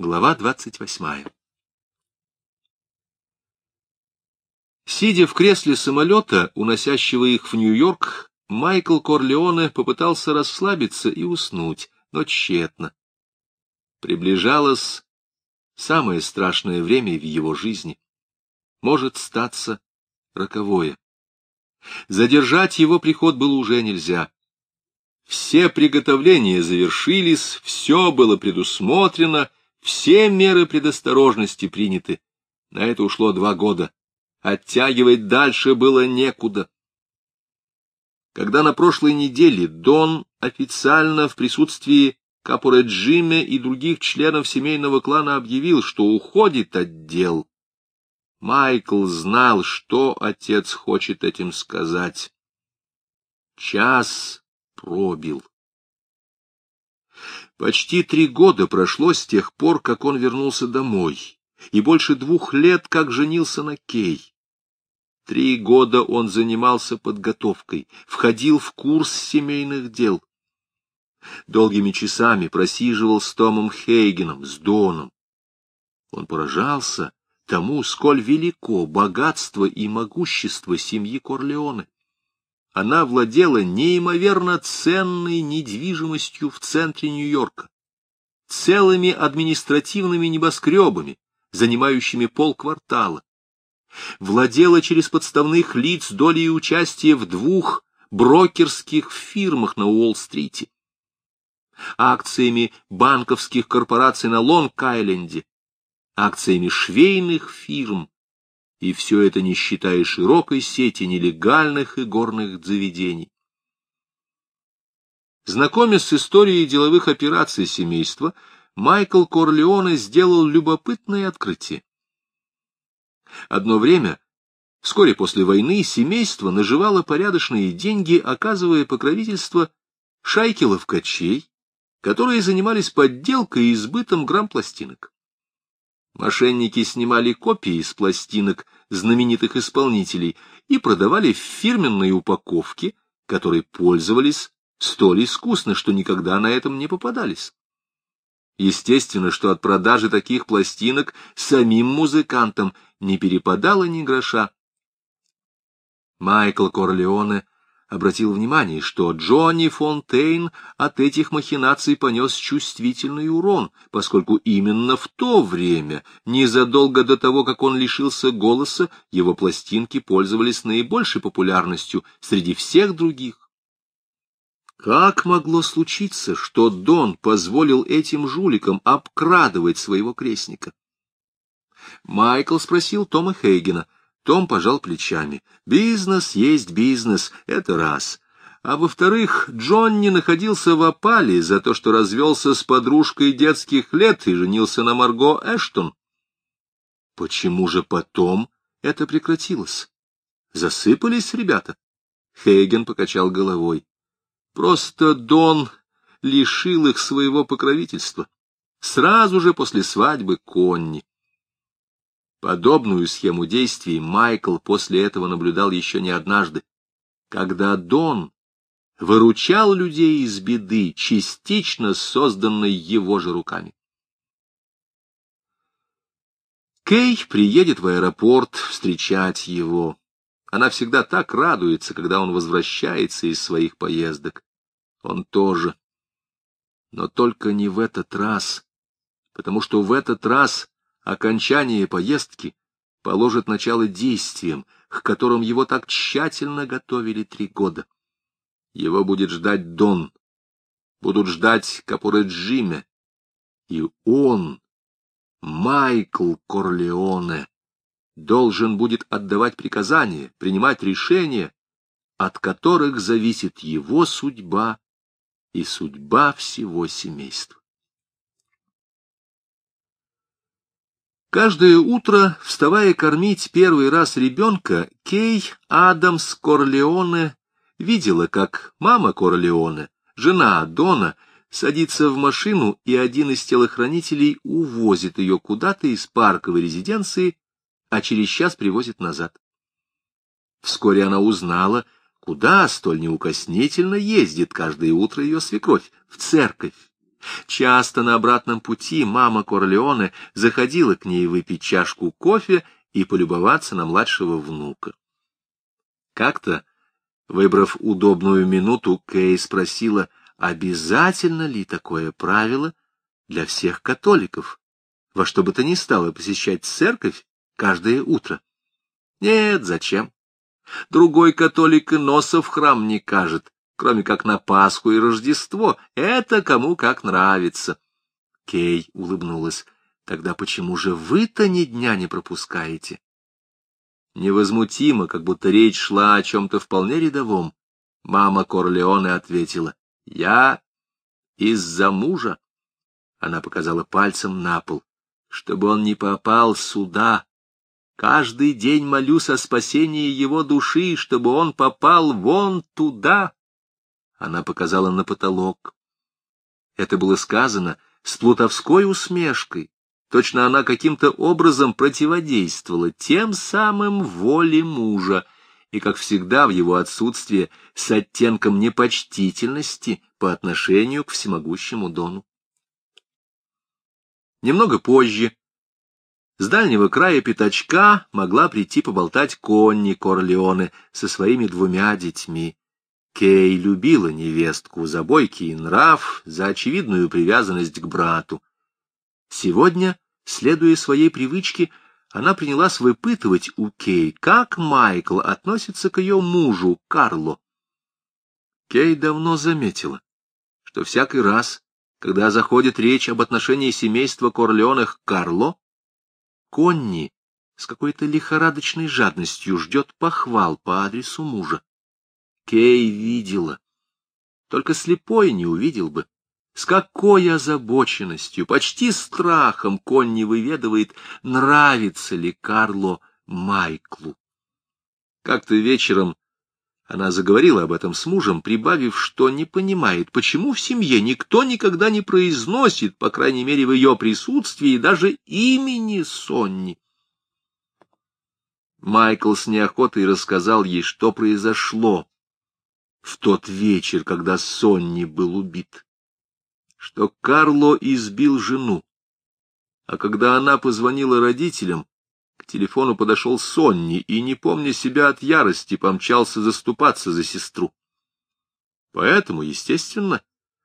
Глава двадцать восьмая. Сидя в кресле самолета, уносящего их в Нью-Йорк, Майкл Корлеоне попытался расслабиться и уснуть, но тщетно. Приближалось самое страшное время в его жизни. Может статься роковое. Задержать его приход было уже нельзя. Все приготовления завершились, все было предусмотрено, все меры предосторожности приняты. На это ушло два года. Оттягивать дальше было некуда. Когда на прошлой неделе Дон официально в присутствии Капуре Джимме и других членов семейного клана объявил, что уходит от дел, Майкл знал, что отец хочет этим сказать. Час пробил. Почти три года прошло с тех пор, как он вернулся домой, и больше двух лет, как женился на Кей. Три года он занимался подготовкой, входил в курс семейных дел. Долгими часами просиживал с Томом Хейгеном, с Доном. Он поражался тому, сколь велико богатство и могущество семьи Корлеоне. Она владела неимоверно ценной недвижимостью в центре Нью-Йорка, целыми административными небоскребами, занимающими полквартала. Владела через подставных лиц долей участия в двух брокерских фирмах на Уолл-стрите, акциями банковских корпораций на Лонг-Айленде, акциями швейных фирм, и все это не считая широкой сети нелегальных и горных заведений. Знакомясь с историей деловых операций семейства, Майкл Корлеоне сделал любопытное открытие. Одно время, вскоре после войны, семейство наживало порядочные деньги, оказывая покровительство шайке ловкачей, которые занимались подделкой и избытом грамм-пластинок. Мошенники снимали копии с пластинок знаменитых исполнителей и продавали в фирменной упаковке, которой пользовались столь искусно, что никогда на этом не попадались. Естественно, что от продажи таких пластинок самим музыкантам не перепадало ни гроша. Майкл Корлеоне обратил внимание, что Джонни Фонтейн от этих махинаций понес чувствительный урон, поскольку именно в то время, незадолго до того, как он лишился голоса, его пластинки пользовались наибольшей популярностью среди всех других. Как могло случиться, что Дон позволил этим жуликам обкрадывать своего крестника? Майкл спросил Тома Хейгена — том пожал плечами. Бизнес есть бизнес, это раз. А во-вторых, Джонни находился в опале за то, что развелся с подружкой детских лет и женился на Марго Эштон. Почему же потом это прекратилось? Засыпались ребята? Хейген покачал головой. Просто Дон лишил их своего покровительства. Сразу же после свадьбы Конни. Подобную схему действий Майкл после этого наблюдал еще не однажды, когда Дон выручал людей из беды, частично созданной его же руками. Кей приедет в аэропорт встречать его. Она всегда так радуется, когда он возвращается из своих поездок. Он тоже. Но только не в этот раз, потому что в этот раз окончание поездки положит начало действиям, к которым его так тщательно готовили три года. Его будет ждать Дон, будут ждать Капуре Джиме, и он, Майкл Корлеоне, должен будет отдавать приказания, принимать решения, от которых зависит его судьба и судьба всего семейства. Каждое утро, вставая кормить первый раз ребенка, Кей Адамс Корлеоне видела, как мама Корлеоне, жена Дона, садится в машину, и один из телохранителей увозит ее куда-то из парковой резиденции, а через час привозит назад. Вскоре она узнала, куда столь неукоснительно ездит каждое утро ее свекровь — в церковь, Часто на обратном пути мама Корлеоне заходила к ней выпить чашку кофе и полюбоваться на младшего внука. Как-то, выбрав удобную минуту, Кей спросила, обязательно ли такое правило для всех католиков, во что бы то ни стало посещать церковь каждое утро. Нет, зачем? Другой католик и носа в храм не кажет, кроме как на Пасху и Рождество. Это кому как нравится. Кей улыбнулась. Тогда почему же вы-то ни дня не пропускаете? Невозмутимо, как будто речь шла о чем-то вполне рядовом, мама Корлеоне ответила. Я из-за мужа. Она показала пальцем на пол. Чтобы он не попал сюда. Каждый день молюсь о спасении его души, чтобы он попал вон туда. Она показала на потолок. Это было сказано с плутовской усмешкой. Точно она каким-то образом противодействовала тем самым воле мужа, и, как всегда, в его отсутствие с оттенком непочтительности по отношению к всемогущему Дону. Немного позже с дальнего края пятачка могла прийти поболтать Конни Корлеоне со своими двумя детьми. Кей любила невестку за бойкий нрав, за очевидную привязанность к брату. Сегодня, следуя своей привычке, она принялась выпытывать у Кей, как Майкл относится к ее мужу, Карло. Кей давно заметила, что всякий раз, когда заходит речь об отношении семейства Корлеонах к Карло, Конни с какой-то лихорадочной жадностью ждет похвал по адресу мужа. Кей видела. Только слепой не увидел бы. С какой озабоченностью, почти страхом Конни выведывает, нравится ли Карло Майклу. Как-то вечером она заговорила об этом с мужем, прибавив, что не понимает, почему в семье никто никогда не произносит, по крайней мере в ее присутствии, даже имени Сонни. Майкл с неохотой рассказал ей, что произошло в тот вечер, когда Сонни был убит. Что Карло избил жену, а когда она позвонила родителям, к телефону подошел Сонни и, не помня себя от ярости, помчался заступаться за сестру. Поэтому, естественно,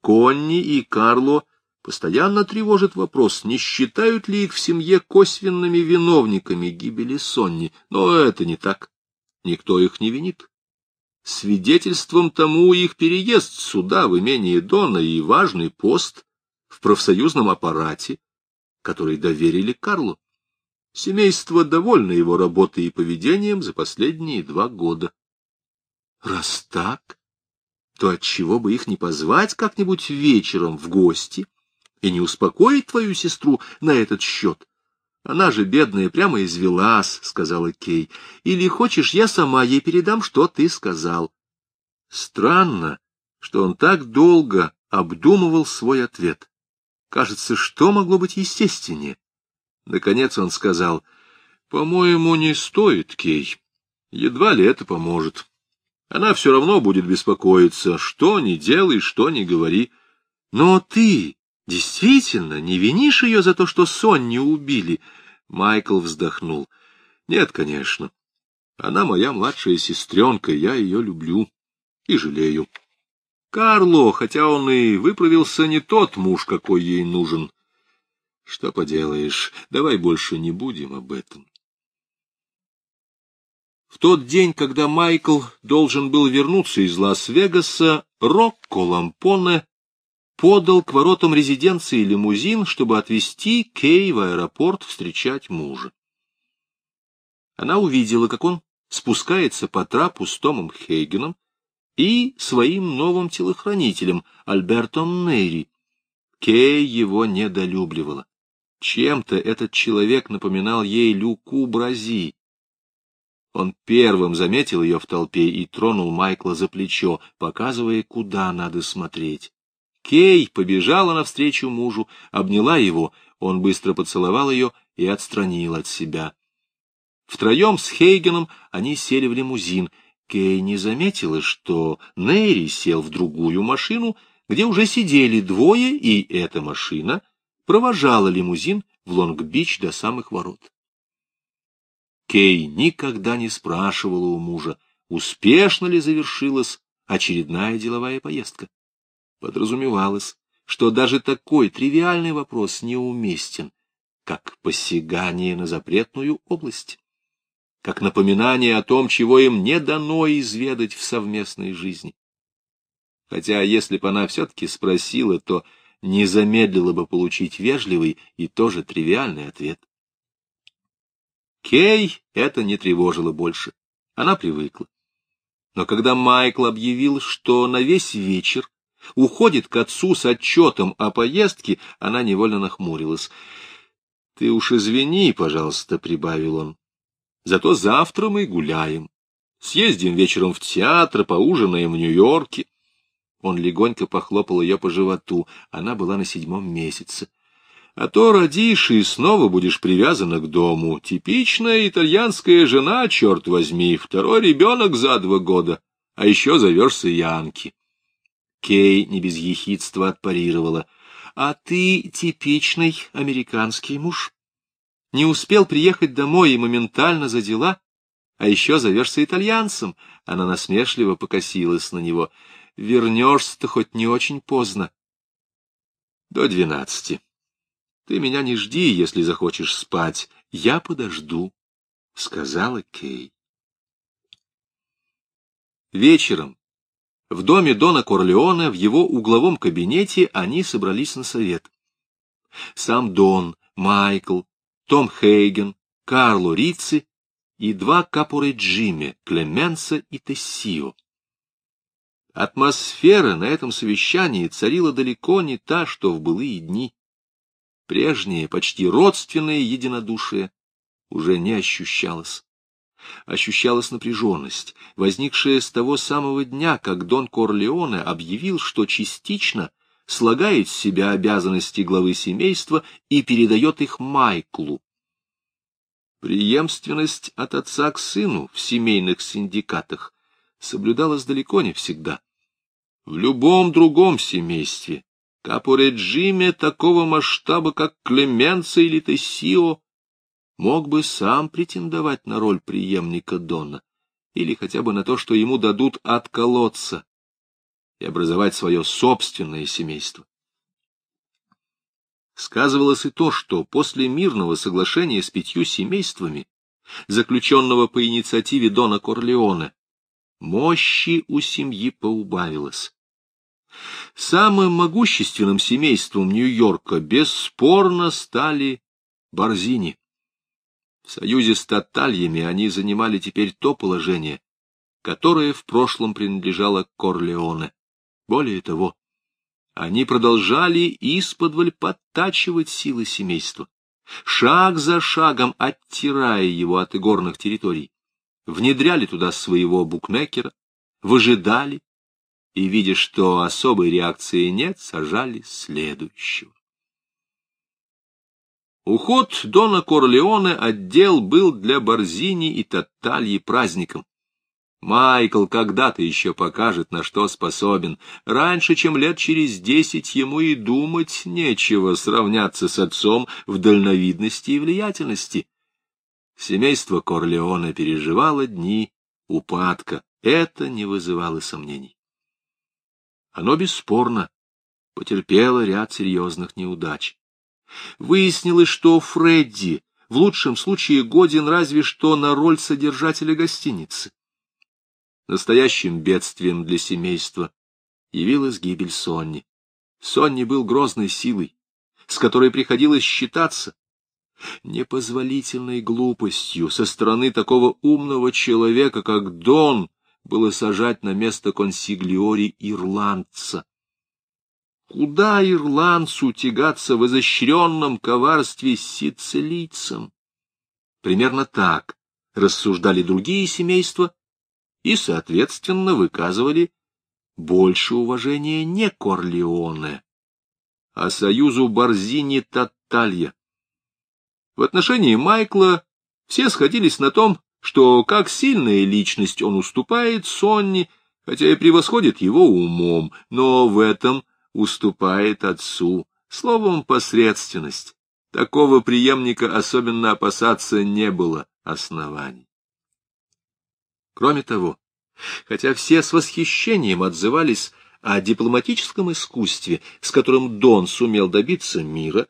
Конни и Карло постоянно тревожат вопрос, не считают ли их в семье косвенными виновниками гибели Сонни. Но это не так. Никто их не винит. Свидетельством тому их переезд сюда, в имение Дона, и важный пост в профсоюзном аппарате, который доверили Карлу. Семейство довольно его работой и поведением за последние два года. Раз так, то отчего бы их не позвать как-нибудь вечером в гости и не успокоить твою сестру на этот счет? Она же, бедная, прямо извелась, — сказала Кей. Или хочешь, я сама ей передам, что ты сказал. Странно, что он так долго обдумывал свой ответ. Кажется, что могло быть естественнее? Наконец он сказал, — По-моему, не стоит, Кей. Едва ли это поможет. Она все равно будет беспокоиться, что ни делай, что ни говори. Но ты действительно не винишь ее за то, что Сонни убили? Майкл вздохнул. Нет, конечно. Она моя младшая сестренка, я ее люблю и жалею. Карло, хотя он и выправился, не тот муж, какой ей нужен. Что поделаешь, давай больше не будем об этом. В тот день, когда Майкл должен был вернуться из Лас-Вегаса, Рокко Лампоне подал к воротам резиденции лимузин, чтобы отвезти Кей в аэропорт встречать мужа. Она увидела, как он спускается по трапу с Томом Хейгеном и своим новым телохранителем Альбертом Нейри. Кей его недолюбливала. Чем-то этот человек напоминал ей Люку Брази. Он первым заметил ее в толпе и тронул Майкла за плечо, показывая, куда надо смотреть. Кей побежала навстречу мужу, обняла его, он быстро поцеловал ее и отстранил от себя. Втроем с Хейгеном они сели в лимузин. Кей не заметила, что Нейри сел в другую машину, где уже сидели двое, и эта машина провожала лимузин в Лонг-Бич до самых ворот. Кей никогда не спрашивала у мужа, успешно ли завершилась очередная деловая поездка. Подразумевалось, что даже такой тривиальный вопрос неуместен, как посягание на запретную область, как напоминание о том, чего им не дано изведать в совместной жизни. Хотя, если бы она все-таки спросила, то не замедлила бы получить вежливый и тоже тривиальный ответ. Кей это не тревожило больше, она привыкла. Но когда Майкл объявил, что на весь вечер уходит к отцу с отчетом о поездке, она невольно нахмурилась. — Ты уж извини, пожалуйста, — прибавил он. — Зато завтра мы гуляем. Съездим вечером в театр, поужинаем в Нью-Йорке. Он легонько похлопал ее по животу. Она была на седьмом месяце. А то родишь и снова будешь привязана к дому. Типичная итальянская жена, черт возьми, второй ребенок за два года, а еще зовешься Янки. Кей не без ехидства отпарировала. А ты типичный американский муж. Не успел приехать домой и моментально за дела, а еще зовешься итальянцем. Она насмешливо покосилась на него. Вернешься-то хоть не очень поздно. До двенадцати. Ты меня не жди, если захочешь спать. Я подожду, — сказала Кей. Вечером в доме Дона Корлеона в его угловом кабинете они собрались на совет. Сам Дон, Майкл, Том Хейген, Карло Рицци и два капоры Джимми, Клеменса и Тессио. Атмосфера на этом совещании царила далеко не та, что в былые дни. Прежнее, почти родственное единодушие уже не ощущалось ощущалась напряженность, возникшая с того самого дня, как Дон Корлеоне объявил, что частично слагает с себя обязанности главы семейства и передает их Майклу. Преемственность от отца к сыну в семейных синдикатах соблюдалась далеко не всегда. В любом другом семействе, капореджиме такого масштаба, как Клеменца или Тессио, мог бы сам претендовать на роль преемника Дона, или хотя бы на то, что ему дадут отколоться и образовать свое собственное семейство. Сказывалось и то, что после мирного соглашения с пятью семействами, заключенного по инициативе Дона Корлеоне, мощи у семьи поубавилось. Самым могущественным семейством Нью-Йорка бесспорно стали Борзини. В союзе с татальями они занимали теперь то положение, которое в прошлом принадлежало Корлеоне. Более того, они продолжали исподволь подтачивать силы семейства, шаг за шагом оттирая его от игорных территорий, внедряли туда своего букмекера, выжидали, и, видя, что особой реакции нет, сажали следующего. Уход Дона Корлеоне отдел был для Борзини и Татальи праздником. Майкл когда-то еще покажет, на что способен. Раньше, чем лет через десять, ему и думать нечего сравняться с отцом в дальновидности и влиятельности. Семейство Корлеоне переживало дни упадка. Это не вызывало сомнений. Оно бесспорно потерпело ряд серьезных неудач. Выяснилось, что Фредди в лучшем случае годен разве что на роль содержателя гостиницы. Настоящим бедствием для семейства явилась гибель Сонни. Сонни был грозной силой, с которой приходилось считаться, непозволительной глупостью со стороны такого умного человека, как Дон, было сажать на место консиглиори ирландца. Куда ирландцу тягаться в изощренном коварстве с сицилийцем? Примерно так рассуждали другие семейства и, соответственно, выказывали больше уважения не Корлеоне, а союзу Борзини-Таталья. В отношении Майкла все сходились на том, что как сильная личность он уступает Сонни, хотя и превосходит его умом, но в этом уступает отцу, словом, посредственность. Такого преемника особенно опасаться не было оснований. Кроме того, хотя все с восхищением отзывались о дипломатическом искусстве, с которым Дон сумел добиться мира,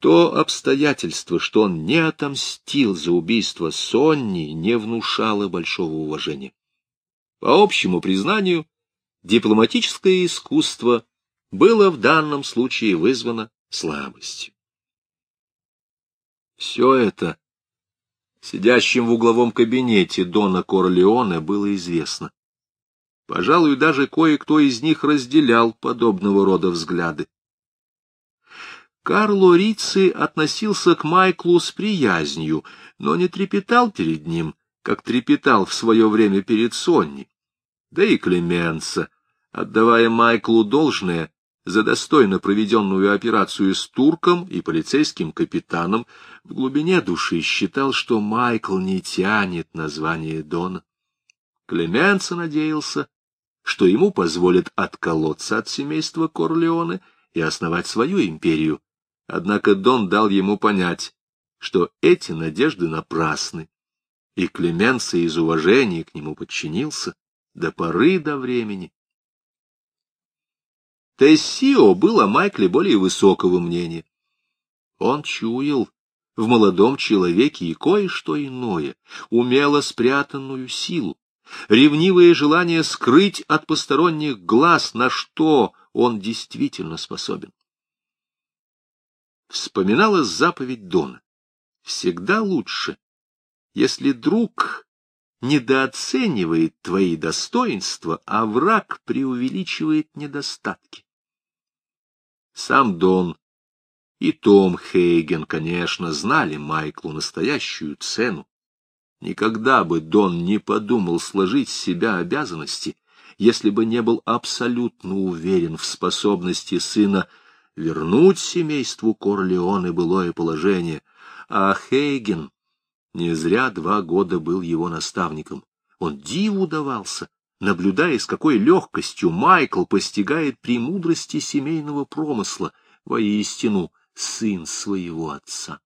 то обстоятельство, что он не отомстил за убийство Сонни, не внушало большого уважения. По общему признанию, дипломатическое искусство было в данном случае вызвано слабостью. Все это сидящим в угловом кабинете Дона Корлеоне было известно. Пожалуй, даже кое-кто из них разделял подобного рода взгляды. Карло Рицци относился к Майклу с приязнью, но не трепетал перед ним, как трепетал в свое время перед Сонни. Да и Клеменса, отдавая Майклу должное за достойно проведенную операцию с турком и полицейским капитаном, в глубине души считал, что Майкл не тянет название Дона. Клеменса надеялся, что ему позволят отколоться от семейства Корлеоне и основать свою империю, Однако Дон дал ему понять, что эти надежды напрасны, и Клеменса из уважения к нему подчинился до поры до времени. Тессио был о Майкле более высокого мнения. Он чуял в молодом человеке и кое-что иное, умело спрятанную силу, ревнивое желание скрыть от посторонних глаз, на что он действительно способен вспоминалась заповедь Дона. Всегда лучше, если друг недооценивает твои достоинства, а враг преувеличивает недостатки. Сам Дон и Том Хейген, конечно, знали Майклу настоящую цену. Никогда бы Дон не подумал сложить с себя обязанности, если бы не был абсолютно уверен в способности сына вернуть семейству Корлеоне былое положение, а Хейген не зря два года был его наставником. Он диву давался, наблюдая, с какой легкостью Майкл постигает премудрости семейного промысла, воистину сын своего отца.